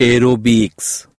aerobics.